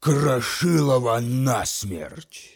Крошилова насмерть.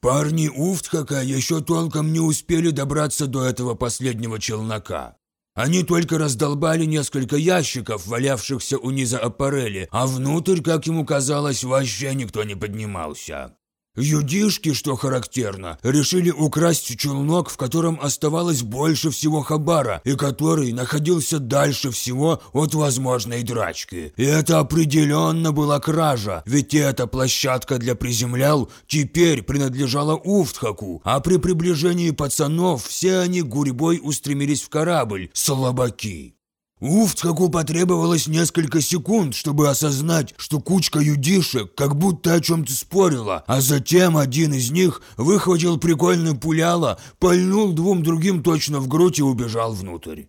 Парни Уфтхака еще толком не успели добраться до этого последнего челнока. Они только раздолбали несколько ящиков, валявшихся у низа аппарели, а внутрь, как ему казалось, вообще никто не поднимался. Юдишки, что характерно, решили украсть челнок, в котором оставалось больше всего хабара, и который находился дальше всего от возможной драчки. И это определенно была кража, ведь эта площадка для приземлял теперь принадлежала Уфтхаку, а при приближении пацанов все они гурьбой устремились в корабль, слабаки. Уфтхаку потребовалось несколько секунд, чтобы осознать, что кучка юдишек как будто о чем-то спорила, а затем один из них выхватил прикольное пуляло, пальнул двум другим точно в грудь и убежал внутрь.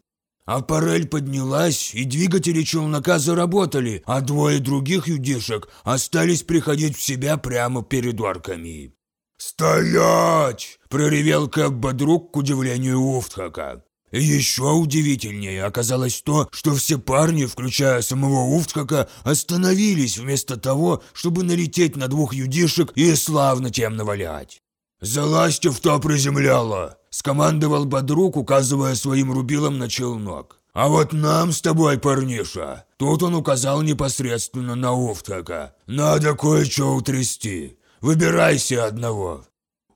Аппарель поднялась, и двигатели челнока заработали, а двое других юдишек остались приходить в себя прямо перед орками. «Стоять!» – проревел Кэп Бодрук к удивлению Уфтхака. Еще удивительнее оказалось то, что все парни, включая самого Уфтхака, остановились вместо того, чтобы налететь на двух юдишек и славно тем навалять. «Залазьте в то приземляло!» – скомандовал Бодрук, указывая своим рубилом на челнок. «А вот нам с тобой, парниша!» Тут он указал непосредственно на Уфтхака. «Надо кое-что утрясти. Выбирайся одного.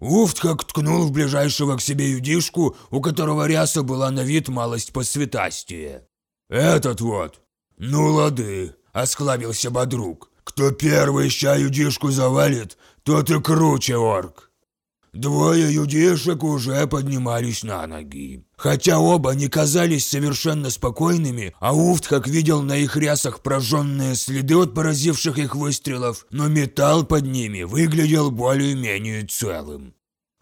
Уфт как ткнул в ближайшего к себе юдишку, у которого ряса была на вид малость посветастее. «Этот вот!» «Ну лады!» – осклабился Бодрук. «Кто первый ща юдишку завалит, тот и круче орк!» Двое юдишек уже поднимались на ноги. Хотя оба не казались совершенно спокойными, а Уфт как видел на их рясах прожженные следы от поразивших их выстрелов, но металл под ними выглядел более-менее целым.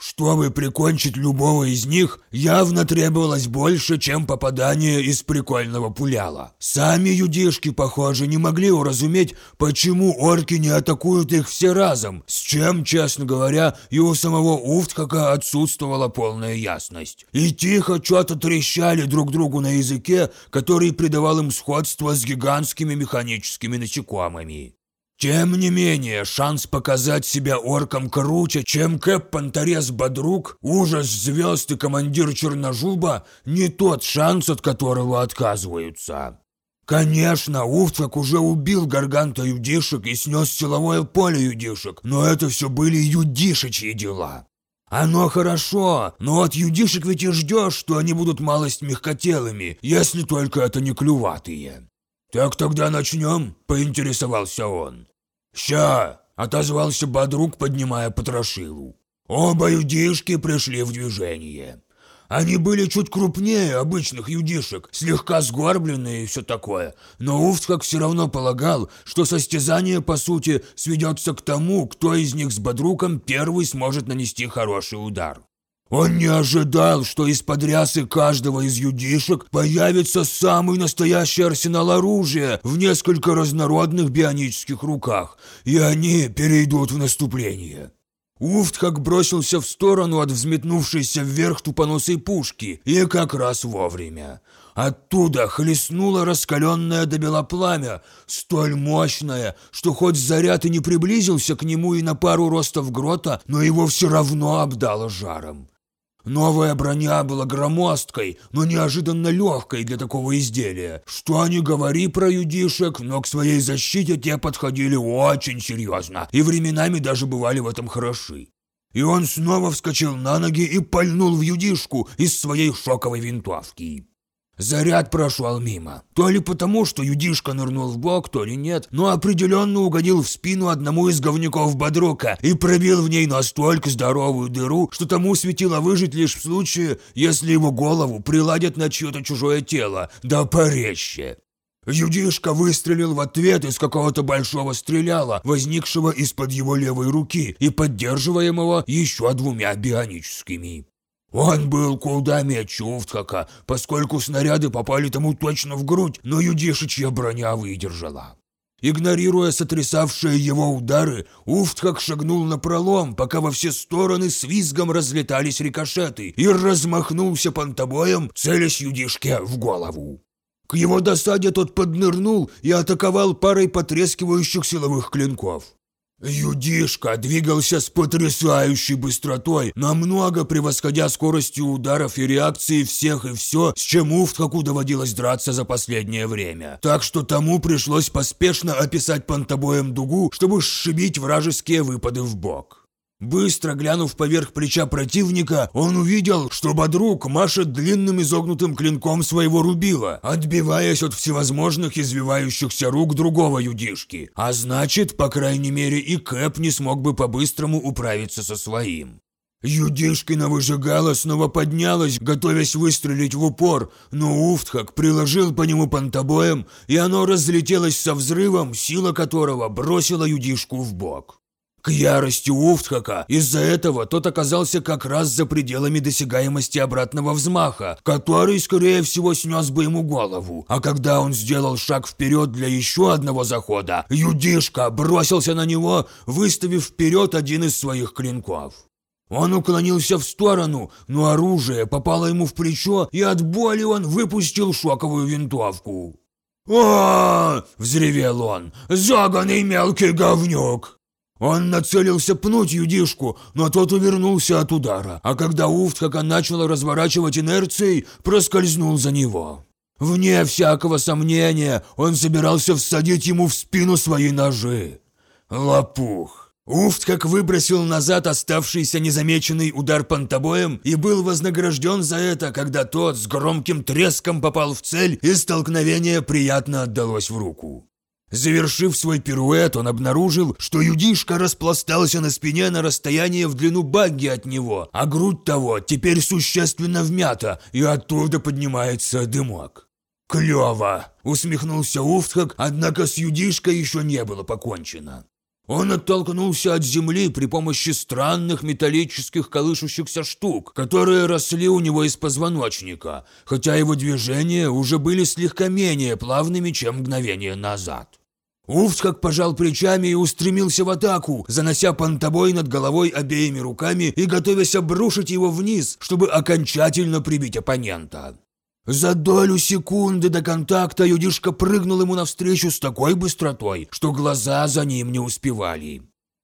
Чтобы прикончить любого из них, явно требовалось больше, чем попадание из прикольного пуляла. Сами юдишки, похоже, не могли уразуметь, почему орки не атакуют их все разом, с чем, честно говоря, и у самого Уфтхака отсутствовала полная ясность. И тихо что-то трещали друг другу на языке, который придавал им сходство с гигантскими механическими насекомыми. Тем не менее, шанс показать себя орком круче, чем Кэп Понторез Бодрук, ужас звезд и командир Черножуба, не тот шанс, от которого отказываются. Конечно, Уфтвак уже убил Гарганта юдишек и снес силовое поле юдишек, но это все были юдишечьи дела. Оно хорошо, но от юдишек ведь и ждешь, что они будут малость мягкотелыми, если только это не клюватые. «Так тогда начнем?» – поинтересовался он. «Ща!» – отозвался Бодрук, поднимая потрошилу. Оба юдишки пришли в движение. Они были чуть крупнее обычных юдишек, слегка сгорбленные и все такое, но Уфтхак все равно полагал, что состязание, по сути, сведется к тому, кто из них с Бодруком первый сможет нанести хороший удар. Он не ожидал, что из-под рясы каждого из юдишек появится самый настоящий арсенал оружия в несколько разнородных бионических руках, и они перейдут в наступление. Уфт как бросился в сторону от взметнувшейся вверх тупоносой пушки, и как раз вовремя. Оттуда хлестнуло раскаленное до бела пламя, столь мощное, что хоть заряд и не приблизился к нему и на пару ростов грота, но его все равно обдало жаром. Новая броня была громоздкой, но неожиданно легкой для такого изделия. Что ни говори про юдишек, но к своей защите те подходили очень серьезно, и временами даже бывали в этом хороши. И он снова вскочил на ноги и пальнул в юдишку из своей шоковой винтовки. Заряд прошел мимо. То ли потому, что юдишка нырнул в бок, то ли нет, но определенно угодил в спину одному из говнюков Бодрука и пробил в ней настолько здоровую дыру, что тому светило выжить лишь в случае, если его голову приладят на чье-то чужое тело, да порезче. Юдишка выстрелил в ответ из какого-то большого стреляла, возникшего из-под его левой руки и поддерживаемого еще двумя бионическими. Он был куда мяче Уфтхака, поскольку снаряды попали тому точно в грудь, но юдишичья броня выдержала. Игнорируя сотрясавшие его удары, Уфтхак шагнул на пролом, пока во все стороны с визгом разлетались рикошеты, и размахнулся понтобоем, целясь юдишке в голову. К его досаде тот поднырнул и атаковал парой потрескивающих силовых клинков. Юдишка двигался с потрясающей быстротой, намного превосходя скоростью ударов и реакции всех и все, с чем Уфтхаку доводилось драться за последнее время. Так что тому пришлось поспешно описать понтобоем дугу, чтобы сшибить вражеские выпады в бок. Быстро глянув поверх плеча противника, он увидел, что Бодрук машет длинным изогнутым клинком своего рубила, отбиваясь от всевозможных извивающихся рук другого юдишки. А значит, по крайней мере, и Кэп не смог бы по-быстрому управиться со своим. Юдишкина выжигала снова поднялась, готовясь выстрелить в упор, но Уфтхак приложил по нему понтобоем, и оно разлетелось со взрывом, сила которого бросила Юдишку в бок. К ярости Уфтхака из-за этого тот оказался как раз за пределами досягаемости обратного взмаха, который, скорее всего, снес бы ему голову. А когда он сделал шаг вперед для еще одного захода, Юдишка бросился на него, выставив вперед один из своих клинков. Он уклонился в сторону, но оружие попало ему в плечо, и от боли он выпустил шоковую винтовку. «О!» – взревел он. «Заганный мелкий говнюк!» Он нацелился пнуть юдишку, но тот увернулся от удара, а когда Уфтхака начала разворачивать инерцией, проскользнул за него. Вне всякого сомнения, он собирался всадить ему в спину свои ножи. Лопух. Уфтхак выбросил назад оставшийся незамеченный удар понтобоем и был вознагражден за это, когда тот с громким треском попал в цель и столкновение приятно отдалось в руку. Завершив свой пируэт, он обнаружил, что юдишка распластался на спине на расстоянии в длину багги от него, а грудь того теперь существенно вмята, и оттуда поднимается дымок. «Клево!» – усмехнулся Уфтхак, однако с юдишкой еще не было покончено. Он оттолкнулся от земли при помощи странных металлических колышущихся штук, которые росли у него из позвоночника, хотя его движения уже были слегка менее плавными, чем мгновение назад. Уфт как пожал плечами и устремился в атаку, занося понтобой над головой обеими руками и готовясь обрушить его вниз, чтобы окончательно прибить оппонента. За долю секунды до контакта юдишка прыгнул ему навстречу с такой быстротой, что глаза за ним не успевали.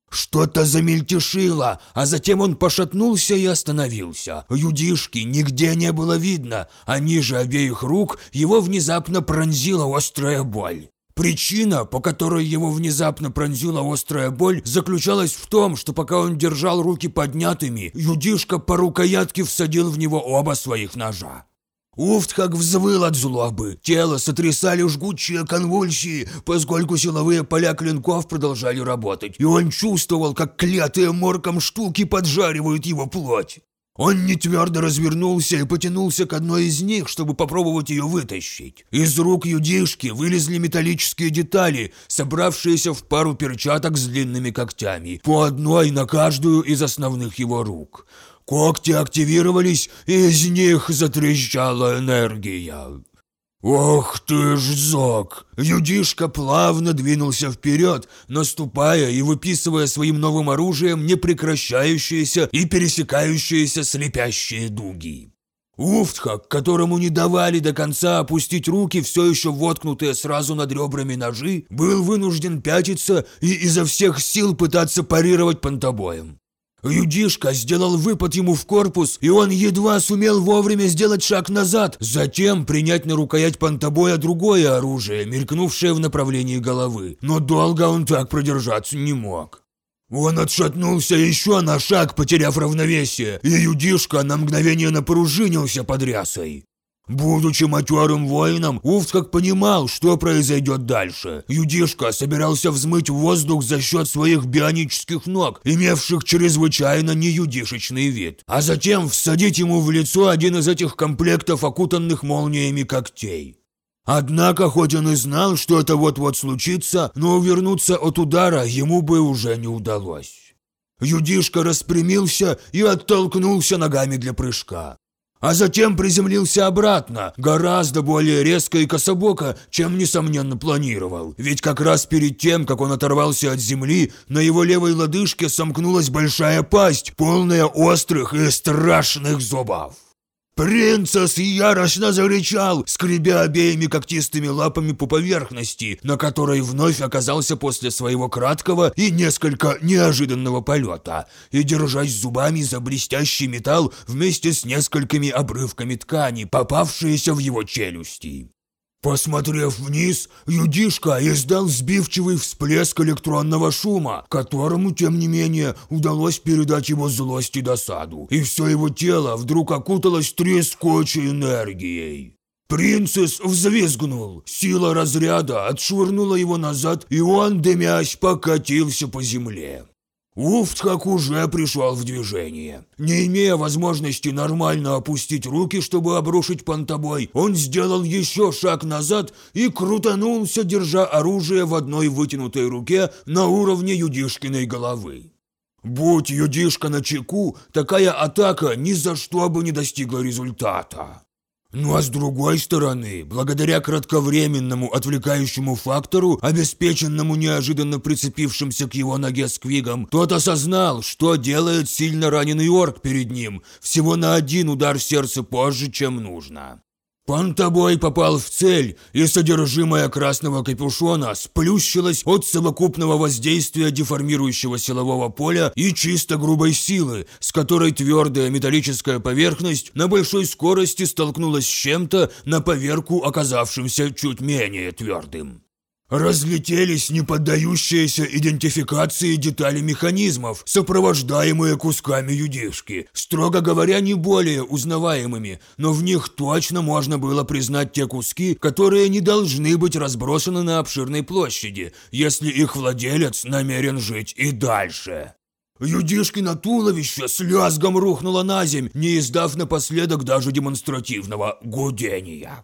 Что-то замельтешило, а затем он пошатнулся и остановился. Юдишки нигде не было видно, а ниже обеих рук его внезапно пронзила острая боль. Причина, по которой его внезапно пронзила острая боль, заключалась в том, что пока он держал руки поднятыми, юдишка по рукоятке всадил в него оба своих ножа. Уфт как взвыл от злобы. Тело сотрясали жгучие конвульсии, поскольку силовые поля клинков продолжали работать, и он чувствовал, как клятые морком штуки поджаривают его плоть. Он нетвердо развернулся и потянулся к одной из них, чтобы попробовать ее вытащить. Из рук юдишки вылезли металлические детали, собравшиеся в пару перчаток с длинными когтями, по одной на каждую из основных его рук. Когти активировались, и из них затрещала энергия. «Ох ты ж, Зок!» Юдишка плавно двинулся вперед, наступая и выписывая своим новым оружием непрекращающиеся и пересекающиеся слепящие дуги. Уфтха, которому не давали до конца опустить руки, все еще воткнутые сразу над ребрами ножи, был вынужден пятиться и изо всех сил пытаться парировать понтобоем. Юдишка сделал выпад ему в корпус, и он едва сумел вовремя сделать шаг назад, затем принять на рукоять понтобоя другое оружие, мелькнувшее в направлении головы. Но долго он так продержаться не мог. Он отшатнулся еще на шаг, потеряв равновесие, и Юдишка на мгновение напружинился под рясой. Будучи матерым воином, Уфтхак понимал, что произойдет дальше. Юдишка собирался взмыть воздух за счет своих бионических ног, имевших чрезвычайно неюдишечный вид, а затем всадить ему в лицо один из этих комплектов, окутанных молниями когтей. Однако, хоть он и знал, что это вот-вот случится, но увернуться от удара ему бы уже не удалось. Юдишка распрямился и оттолкнулся ногами для прыжка а затем приземлился обратно, гораздо более резко и кособоко, чем, несомненно, планировал. Ведь как раз перед тем, как он оторвался от земли, на его левой лодыжке сомкнулась большая пасть, полная острых и страшных зубов. Принцесс яростно зарычал, скребя обеими когтистыми лапами по поверхности, на которой вновь оказался после своего краткого и несколько неожиданного полета, и держась зубами за блестящий металл вместе с несколькими обрывками ткани, попавшиеся в его челюсти. Посмотрев вниз, Юдишка издал сбивчивый всплеск электронного шума, которому, тем не менее, удалось передать его злость и досаду, и все его тело вдруг окуталось трескучей энергией. Принцесс взвизгнул, сила разряда отшвырнула его назад, и он, дымясь, покатился по земле. Уфтхак уже пришел в движение. Не имея возможности нормально опустить руки, чтобы обрушить понтобой, он сделал еще шаг назад и крутанулся, держа оружие в одной вытянутой руке на уровне Юдишкиной головы. Будь Юдишка на чеку, такая атака ни за что бы не достигла результата. Ну а с другой стороны, благодаря кратковременному отвлекающему фактору, обеспеченному неожиданно прицепившимся к его ноге сквигом, тот осознал, что делает сильно раненый орк перед ним, всего на один удар сердца позже, чем нужно. Понтобой попал в цель, и содержимое красного капюшона сплющилось от совокупного воздействия деформирующего силового поля и чисто грубой силы, с которой твердая металлическая поверхность на большой скорости столкнулась с чем-то на поверку оказавшимся чуть менее твердым. Разлетелись неподдающиеся идентификации детали механизмов, сопровождаемые кусками юдишки, строго говоря, не более узнаваемыми, но в них точно можно было признать те куски, которые не должны быть разбросаны на обширной площади, если их владелец намерен жить и дальше. Юдишкино туловище с лязгом рухнуло на земь, не издав напоследок даже демонстративного гудения.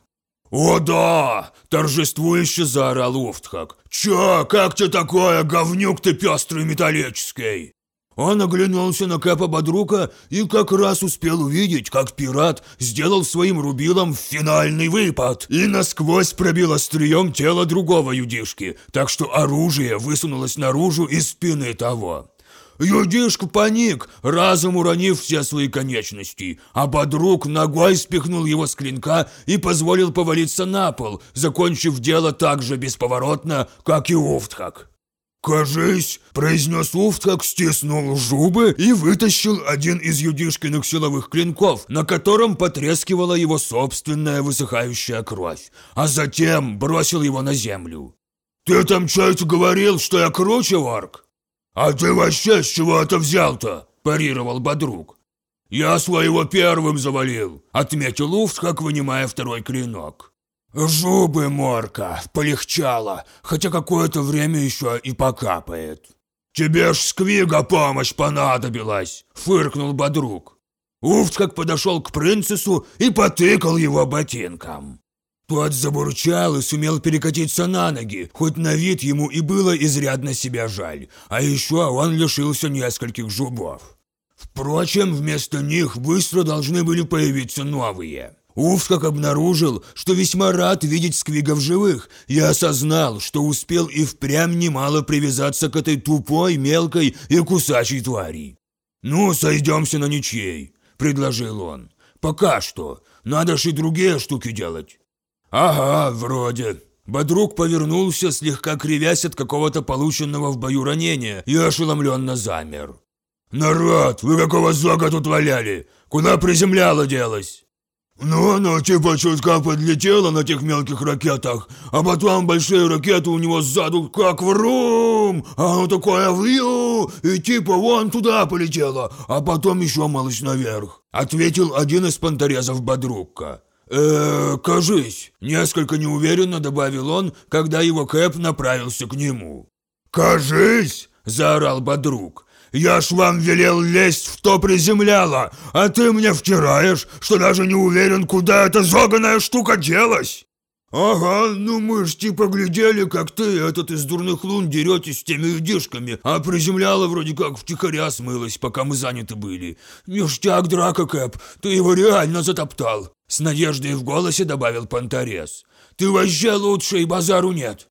«О да!» – торжествующе заорал Уфтхак. «Чё, как тебе такое, говнюк ты пестрый металлический?» Он оглянулся на Кэпа Бодрука и как раз успел увидеть, как пират сделал своим рубилом финальный выпад и насквозь пробил острием тело другого юдишки, так что оружие высунулось наружу из спины того. Юдишка паник, разом уронив все свои конечности, а подруг ногой спихнул его с клинка и позволил повалиться на пол, закончив дело так же бесповоротно, как и Уфтхак. «Кажись», – произнес Уфтхак, стиснул зубы и вытащил один из юдишкиных силовых клинков, на котором потрескивала его собственная высыхающая кровь, а затем бросил его на землю. «Ты там что-то говорил, что я круче, Варк?» «А ты вообще с чего это взял-то?» – парировал Бодрук. «Я своего первым завалил», – отметил Уфтхак, вынимая второй клинок. «Жубы, Морка, полегчало, хотя какое-то время еще и покапает». «Тебе ж сквига помощь понадобилась», – фыркнул Бодрук. Уфтхак подошел к принцессу и потыкал его ботинком. Тот забурчал и сумел перекатиться на ноги, хоть на вид ему и было изрядно себя жаль, а еще он лишился нескольких зубов. Впрочем, вместо них быстро должны были появиться новые. Увскак обнаружил, что весьма рад видеть сквигов живых и осознал, что успел и впрямь немало привязаться к этой тупой, мелкой и кусачей твари. «Ну, сойдемся на ничей», – предложил он. «Пока что. Надо ж и другие штуки делать». «Ага, вроде». Бодрук повернулся, слегка кривясь от какого-то полученного в бою ранения, и ошеломленно замер. «Народ, вы какого зога тут валяли? Куда приземляло делось?» «Ну, оно типа чутка подлетело на тех мелких ракетах, а потом большие ракеты у него сзаду как врум, а оно такое вью, и типа вон туда полетело, а потом еще малость наверх», ответил один из понторезов Бодрукка э кажись», – несколько неуверенно добавил он, когда его Кэп направился к нему. «Кажись!» – заорал Бодрук. «Я ж вам велел лезть в то приземляло, а ты мне втираешь, что даже не уверен, куда эта зоганая штука делась!» «Ага, ну мы ж типа глядели, как ты этот из дурных лун деретесь с теми юдишками, а приземляла вроде как втихаря смылась, пока мы заняты были. Ништяк, драка, Кэп, ты его реально затоптал!» С надеждой в голосе добавил Понторез. «Ты вообще лучше и базару нет!»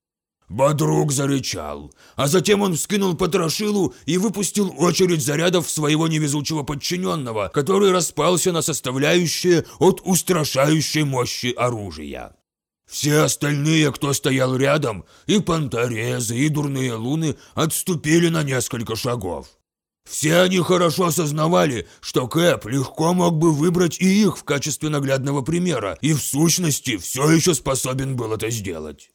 Бодрук зарычал, а затем он вскинул потрошилу и выпустил очередь зарядов своего невезучего подчиненного, который распался на составляющие от устрашающей мощи оружия. Все остальные, кто стоял рядом, и понторезы, и дурные луны, отступили на несколько шагов. Все они хорошо осознавали, что Кэп легко мог бы выбрать и их в качестве наглядного примера, и в сущности все еще способен был это сделать.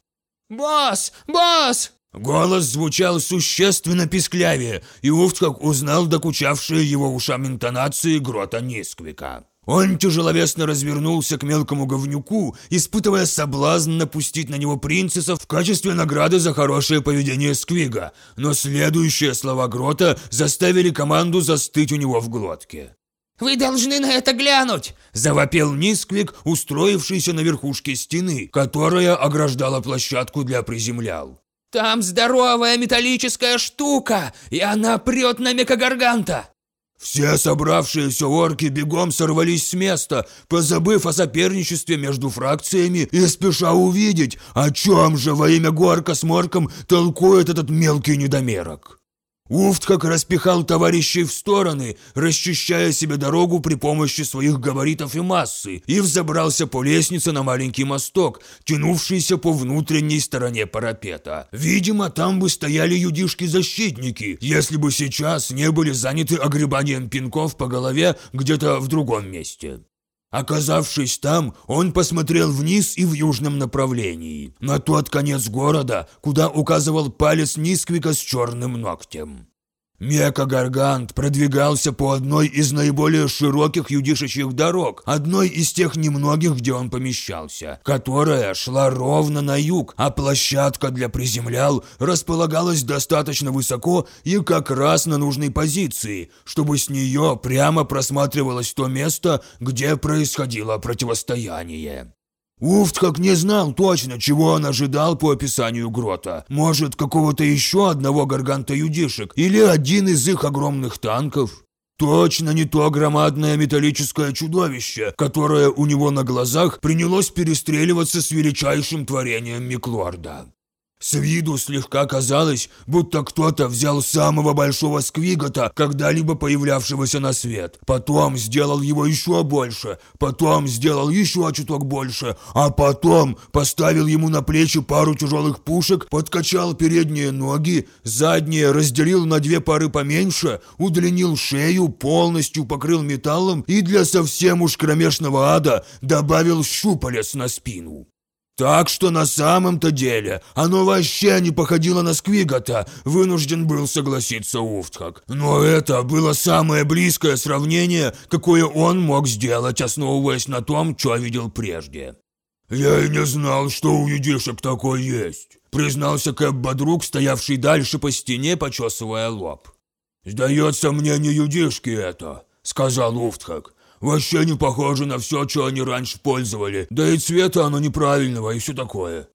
«Босс! Босс!» Голос звучал существенно писклявее, и Уфтхак узнал докучавшие его ушам интонации грота Нисквика. Он тяжеловесно развернулся к мелкому говнюку, испытывая соблазн напустить на него принцесса в качестве награды за хорошее поведение Сквига, но следующие слова Грота заставили команду застыть у него в глотке. «Вы должны на это глянуть!» – завопил Нисквик, устроившийся на верхушке стены, которая ограждала площадку для приземлял. «Там здоровая металлическая штука, и она прет на Мекагарганта!» Все собравшиеся орки бегом сорвались с места, позабыв о соперничестве между фракциями и спеша увидеть, о чем же во имя Горка с Морком толкует этот мелкий недомерок. Уфт как распихал товарищей в стороны, расчищая себе дорогу при помощи своих габаритов и массы, и взобрался по лестнице на маленький мосток, тянувшийся по внутренней стороне парапета. Видимо, там бы стояли юдишки-защитники, если бы сейчас не были заняты огребанием пинков по голове где-то в другом месте. Оказавшись там, он посмотрел вниз и в южном направлении, на тот конец города, куда указывал палец Нисквика с черным ногтем. Мека-гаргант продвигался по одной из наиболее широких юдишечьих дорог, одной из тех немногих, где он помещался, которая шла ровно на юг, а площадка для приземлял располагалась достаточно высоко и как раз на нужной позиции, чтобы с нее прямо просматривалось то место, где происходило противостояние. Уфт как не знал точно, чего он ожидал по описанию грота. Может, какого-то еще одного гарганта-юдишек или один из их огромных танков? Точно не то громадное металлическое чудовище, которое у него на глазах принялось перестреливаться с величайшим творением Миклорда. С виду слегка казалось, будто кто-то взял самого большого сквигота, когда-либо появлявшегося на свет. Потом сделал его еще больше, потом сделал еще чуток больше, а потом поставил ему на плечи пару тяжелых пушек, подкачал передние ноги, задние разделил на две пары поменьше, удлинил шею, полностью покрыл металлом и для совсем уж кромешного ада добавил щупалец на спину. Так что на самом-то деле оно вообще не походило на Сквигота, вынужден был согласиться Уфтхак. Но это было самое близкое сравнение, какое он мог сделать, основываясь на том, что видел прежде. «Я и не знал, что у едишек такой есть», признался Кэп Бодрук, стоявший дальше по стене, почесывая лоб. «Сдается мне не юдишки это», — сказал Уфтхак. Вообще не похоже на все, что они раньше пользовали. Да и цвета оно неправильного и все такое.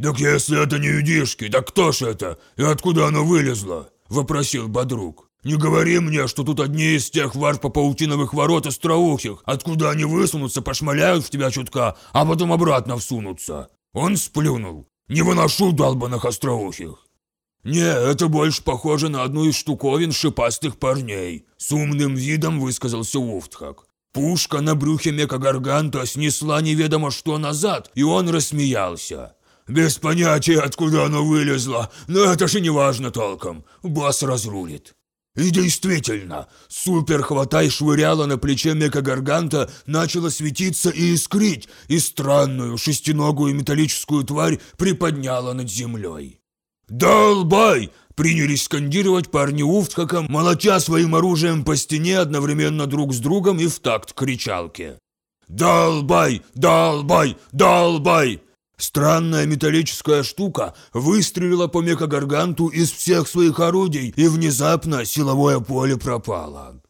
«Так если это не юдишки, так кто ж это? И откуда оно вылезло?» – вопросил Бодрук. «Не говори мне, что тут одни из тех варпа-паутиновых ворот остроухих, откуда они высунутся, пошмаляют в тебя чутка, а потом обратно всунутся». Он сплюнул. «Не выношу долбанных остроухих». «Не, это больше похоже на одну из штуковин шипастых парней», – с умным видом высказался Уфтхак. Пушка на брюхе Мекагарганта снесла неведомо что назад, и он рассмеялся. «Без понятия, откуда оно вылезло, но это же не важно толком. Бас разрулит». И действительно, супер-хватай швыряла на плече Мекагарганта начала светиться и искрить, и странную шестиногую металлическую тварь приподняла над землей. «Долбай!» Принялись скандировать парни Уфтхаком, молотя своим оружием по стене одновременно друг с другом и в такт кричалки. «Долбай! Долбай! Долбай!» Странная металлическая штука выстрелила по мекагарганту из всех своих орудий, и внезапно силовое поле пропало.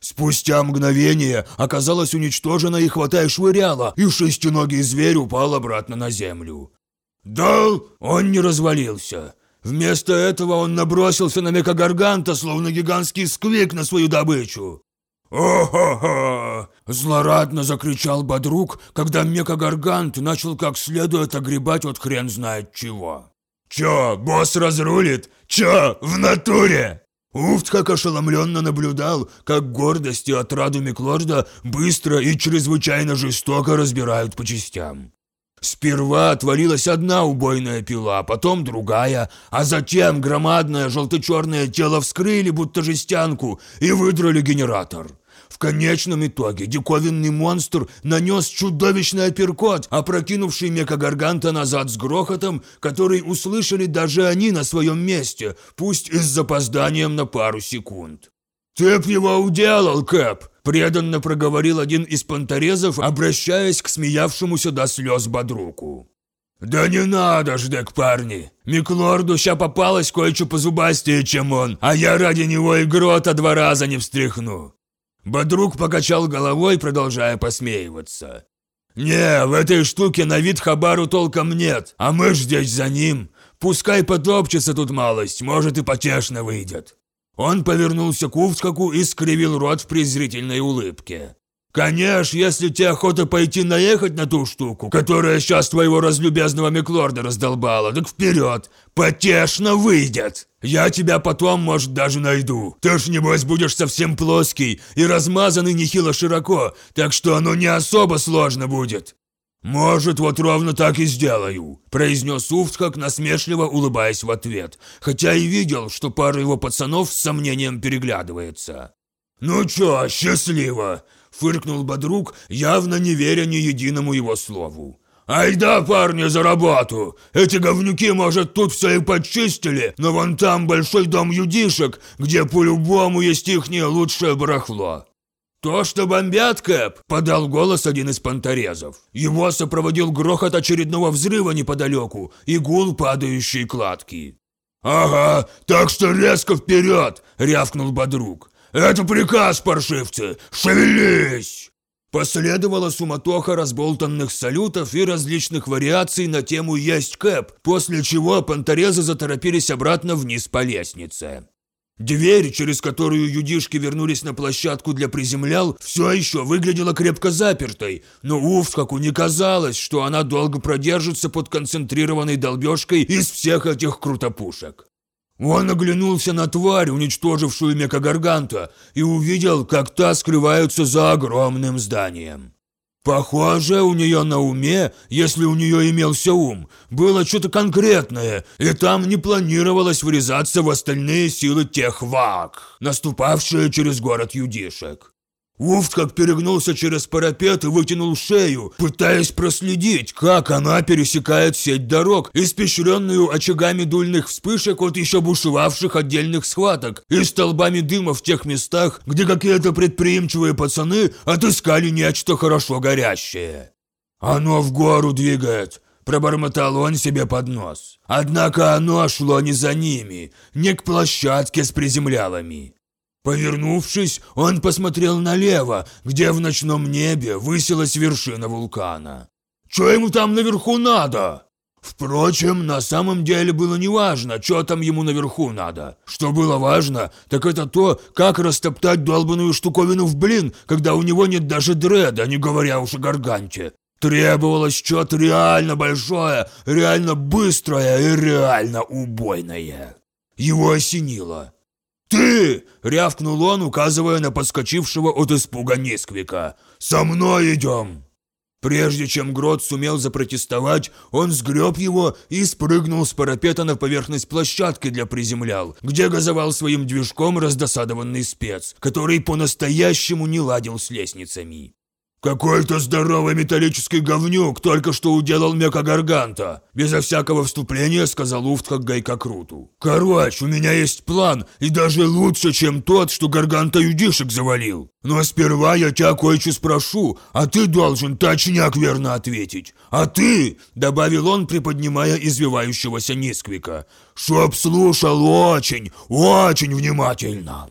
Спустя мгновение оказалось уничтожено и хватая швыряло, и шестиногий зверь упал обратно на землю. «Дал!» Он не развалился. Вместо этого он набросился на Мекагарганта, словно гигантский сквик на свою добычу. «О-хо-хо!» – злорадно закричал Бодрук, когда Мекагаргант начал как следует огребать от хрен знает чего. «Чё, босс разрулит? Чё, в натуре?» Уфтхак ошеломленно наблюдал, как гордость и отраду Миклорда быстро и чрезвычайно жестоко разбирают по частям. Сперва отвалилась одна убойная пила, потом другая, а затем громадное желто-черное тело вскрыли, будто жестянку, и выдрали генератор. В конечном итоге диковинный монстр нанес чудовищный апперкот, опрокинувший мекагарганта назад с грохотом, который услышали даже они на своем месте, пусть и с запозданием на пару секунд. «Ты б его уделал, Кэп!» – преданно проговорил один из понторезов, обращаясь к смеявшемуся до слез Бодруку. «Да не надо, ждек, парни! Миклорду ща попалось кое-что позубастее, чем он, а я ради него и грота два раза не встряхну. Бодрук покачал головой, продолжая посмеиваться. «Не, в этой штуке на вид хабару толком нет, а мы ж здесь за ним. Пускай потопчется тут малость, может и потешно выйдет». Он повернулся к Увскаку и скривил рот в презрительной улыбке. «Конечно, если тебе охота пойти наехать на ту штуку, которая сейчас твоего разлюбезного Миклорда раздолбала, так вперед, потешно выйдет. Я тебя потом, может, даже найду. Ты ж, небось, будешь совсем плоский и размазанный нехило широко, так что оно не особо сложно будет». «Может, вот ровно так и сделаю», – произнес Уфтхак, насмешливо улыбаясь в ответ, хотя и видел, что пара его пацанов с сомнением переглядывается. «Ну чё, счастливо!» фыркнул Бодрук, явно не веря ни единому его слову. «Айда, парни, за работу! Эти говнюки, может, тут все и подчистили, но вон там большой дом юдишек, где по-любому есть ихнее лучшее барахло». «То, что бомбят, Кэп!» – подал голос один из понторезов. Его сопроводил грохот очередного взрыва неподалеку и гул падающей кладки. «Ага, так что резко вперед!» – рявкнул Бодрук. «Это приказ, паршивцы! Шевелись!» Последовала суматоха разболтанных салютов и различных вариаций на тему «Есть Кэп», после чего понторезы заторопились обратно вниз по лестнице. Дверь, через которую юдишки вернулись на площадку для приземлял, все еще выглядела крепко запертой, но Увскаку не казалось, что она долго продержится под концентрированной долбежкой из всех этих крутопушек. Он оглянулся на тварь, уничтожившую Мекагарганта, и увидел, как та скрывается за огромным зданием. Похоже, у нее на уме, если у нее имелся ум, было что-то конкретное, и там не планировалось врезаться в остальные силы тех вак, наступавшие через город юдишек. Уфт как перегнулся через парапет и вытянул шею, пытаясь проследить, как она пересекает сеть дорог, испещренную очагами дульных вспышек от еще бушевавших отдельных схваток и столбами дыма в тех местах, где какие-то предприимчивые пацаны отыскали нечто хорошо горящее. «Оно в гору двигает», – пробормотал он себе под нос. Однако оно шло не за ними, не к площадке с приземлялами. Повернувшись, он посмотрел налево, где в ночном небе высилась вершина вулкана. «Что ему там наверху надо?» Впрочем, на самом деле было неважно, что там ему наверху надо. Что было важно, так это то, как растоптать долбанную штуковину в блин, когда у него нет даже дреда, не говоря уж о гарганте. Требовалось что-то реально большое, реально быстрое и реально убойное. Его осенило. «Ты!» – рявкнул он, указывая на подскочившего от испуга Нисквика. «Со мной идем!» Прежде чем Грот сумел запротестовать, он сгреб его и спрыгнул с парапета на поверхность площадки для приземлял, где газовал своим движком раздосадованный спец, который по-настоящему не ладил с лестницами. «Какой-то здоровый металлический говнюк только что уделал Мека Гарганта!» Безо всякого вступления сказал Уфтха Гайкокруту. «Короче, у меня есть план, и даже лучше, чем тот, что Гарганта юдишек завалил. Но сперва я тебя кое-что спрошу, а ты должен точняк верно ответить. А ты, — добавил он, приподнимая извивающегося Нисквика, — чтоб слушал очень, очень внимательно».